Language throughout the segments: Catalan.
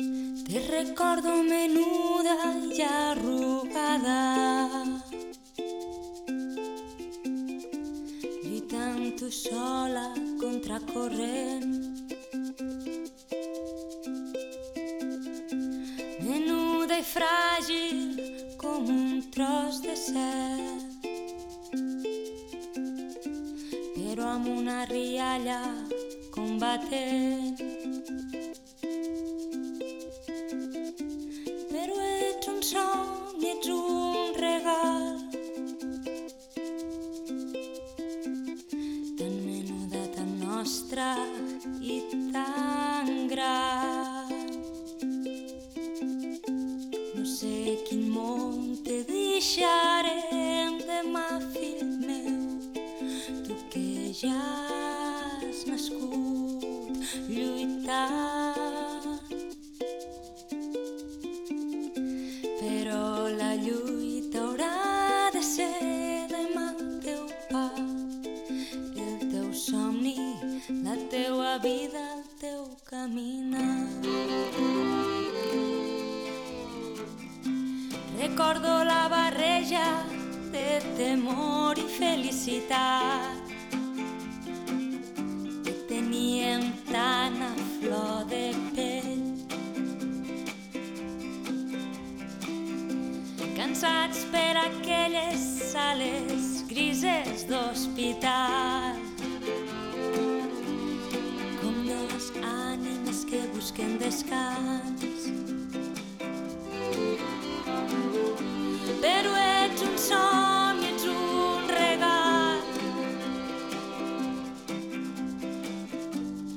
Te recordo menuda i arrugada. Lluitant tu sola contra corrent Menuda i fràgil com un tros de cel Però amb una rialla combatent nostra i tan gran. No sé quin món te deixarem demà, fill meu, tu que ja has nascut lluitant. Teua vida, el teu caminar. Recordo la barreja de temor i felicitat que teníem tan a flor de pell cansats per aquelles sales grises d'hospital. Busquen descans. Però ets un somni, ets un regal.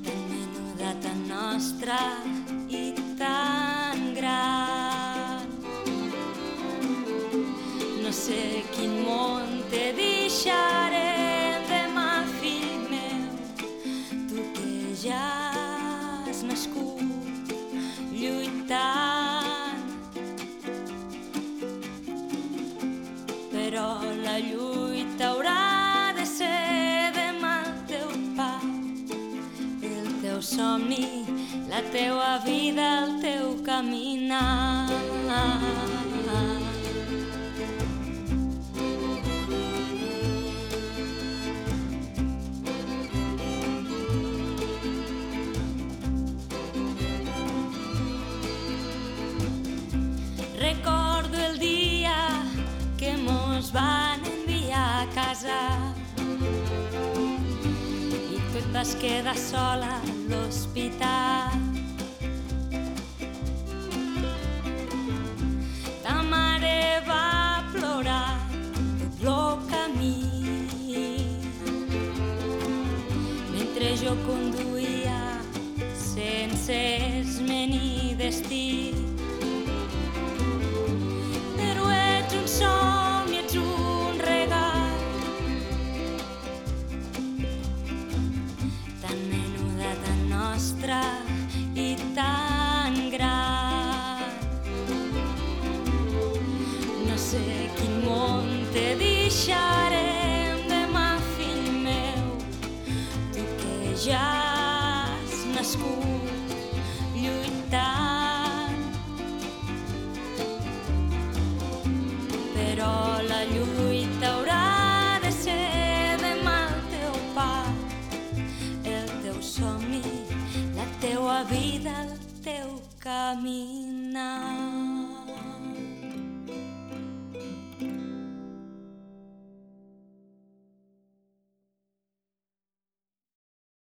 Tan menuda, tan nostra i tan gran. No sé quin món te deixarem demà, tu que ja has nascut Però la lluita haurà de ser demà el teu pa, el teu somni, la teua vida, el teu caminar. Casa i tu et vas sola a l'hospital. Ta mare va plorar tot el camí mentre jo conduïa sense esment ni destí. Deixarem demà, fill meu, tu que ja has nascut lluitant. però la lluita haurà de ser demà el teu pa, el teu somni, la teua vida, el teu caminar.